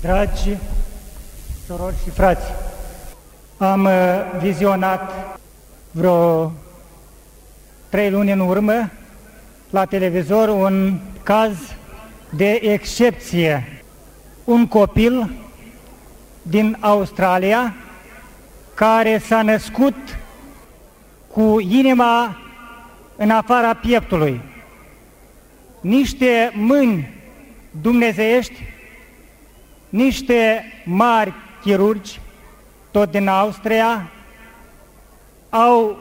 Dragi sorori și frați, am uh, vizionat vreo trei luni în urmă la televizor un caz de excepție. Un copil din Australia care s-a născut cu inima în afara pieptului. Niște mâini dumnezeiești, niște mari chirurgi, tot din Austria, au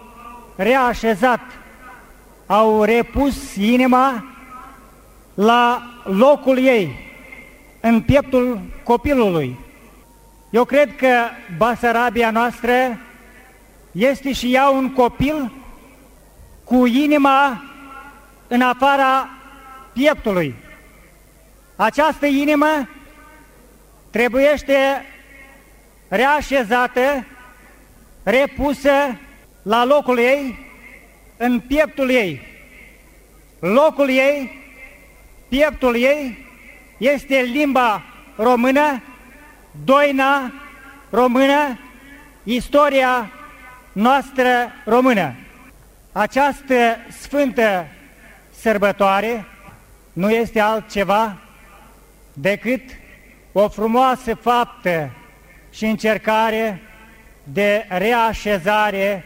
reașezat, au repus inima la locul ei, în pieptul copilului. Eu cred că Basarabia noastră este și ea un copil cu inima în afara pieptului. Această inimă trebuiește reașezată, repusă la locul ei, în pieptul ei. Locul ei, pieptul ei, este limba română, doina română, istoria noastră română. Această sfântă sărbătoare nu este altceva decât o frumoasă faptă și încercare de reașezare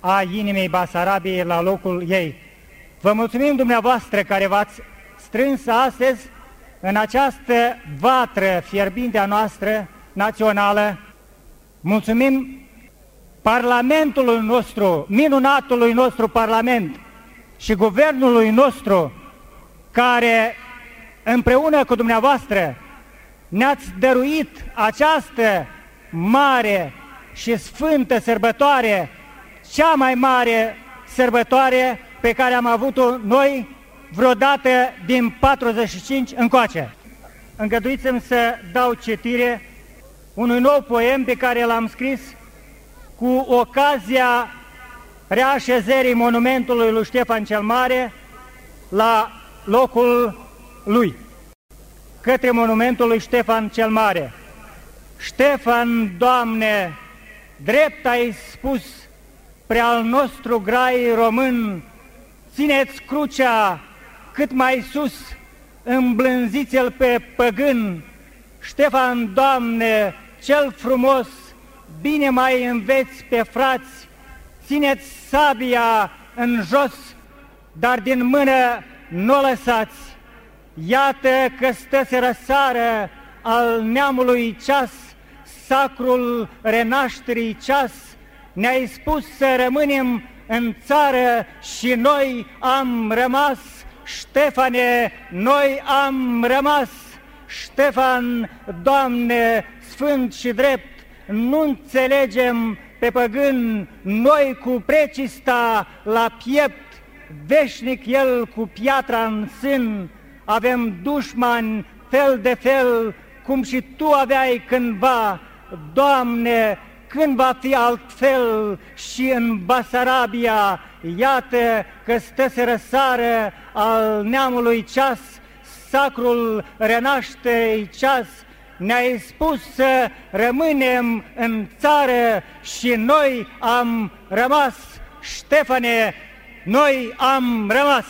a inimii Basarabiei la locul ei. Vă mulțumim dumneavoastră care v-ați strâns astăzi în această vatră fierbinte a noastră națională. Mulțumim Parlamentului nostru, minunatului nostru Parlament și guvernului nostru care împreună cu dumneavoastră ne-ați dăruit această mare și sfântă sărbătoare, cea mai mare sărbătoare pe care am avut-o noi vreodată din 45 încoace. Îngăduiți-mi să dau citire unui nou poem pe care l-am scris cu ocazia reașezării monumentului lui Ștefan cel Mare la locul lui, către monumentul lui Ștefan cel Mare. Ștefan, Doamne, drept ai spus, pre al nostru grai român, țineți crucea cât mai sus, îmblânziți-l pe păgân. Ștefan, Doamne, cel frumos, bine mai înveți pe frați, țineți sabia în jos, dar din mână nu o lăsați. Iată că stă se răsară al neamului ceas, sacrul renașterii ceas, ne-ai spus să rămânem în țară și noi am rămas, Ștefane, noi am rămas, Ștefan, Doamne, sfânt și drept, nu înțelegem pe păgân, noi cu precista la piept, veșnic el cu piatra în sân, avem dușmani fel de fel, cum și Tu aveai cândva, Doamne, când va fi altfel și în Basarabia, iată că stă se răsară al neamului ceas, sacrul renașterei ceas, ne-ai spus să rămânem în țară și noi am rămas, Ștefane, noi am rămas.